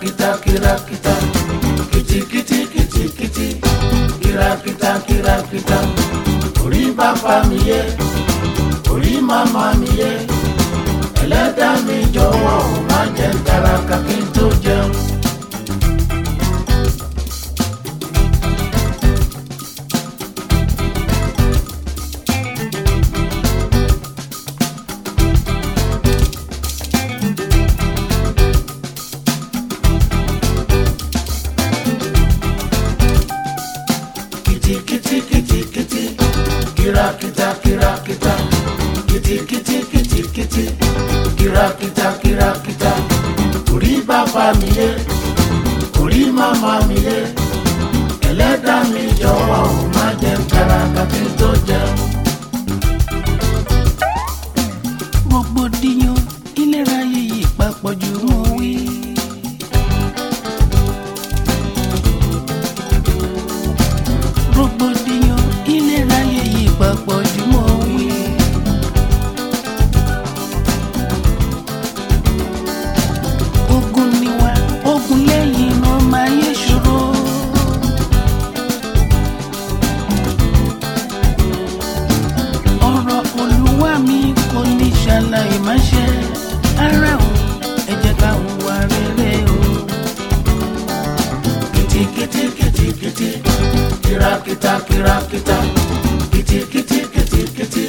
kirakita kirakita kiti kiti kiti kiti kirakita kirakita orí bàbá mi yé orí màmá mi yé ẹlẹ́dàá mi jọ̀wọ́ má jẹ́ ń taraka kí n tó jẹun. kìràkìtà kìtìkìtìkìtìkìtì kìràkìtà kìràkìtà kò rí bàbá mi yé kò rí màmá mi yé ẹlẹ́dàá mi jọ̀wọ́ ò má jẹun kàràkà tó jẹun. Kira kita, kiti kiti kiti kiti,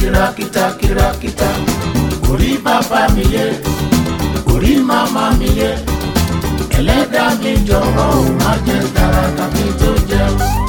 kira kita, kira kita. rí màmá mi yé mama mi jọ̀wọ́ ò má jẹ́ tààràtà mi tó jẹun.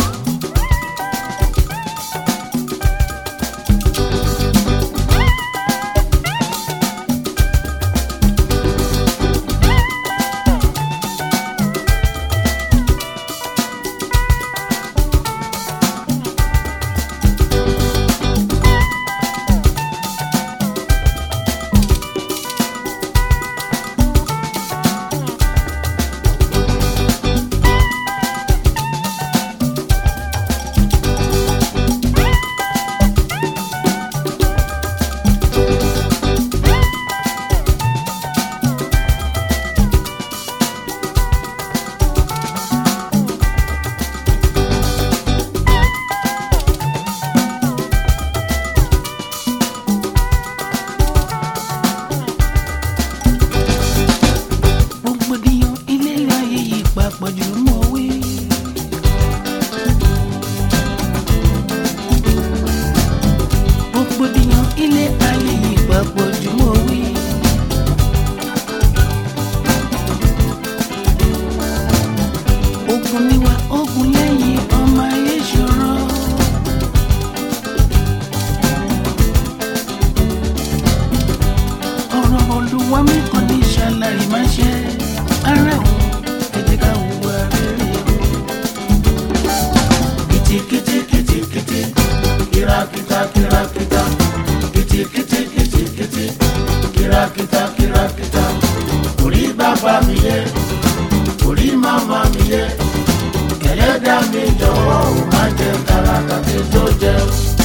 olúwa mi kò ní ṣàlàyé má ṣe ara òun ẹ̀jẹ̀ ká wù àrẹ́rẹ́ o. kìtìkìtì kìtìkìtì kìràkìtà bàbá mi yẹ màmá mi dá mi jọ̀wọ́ ò má jẹ káràkà tí tó jẹun.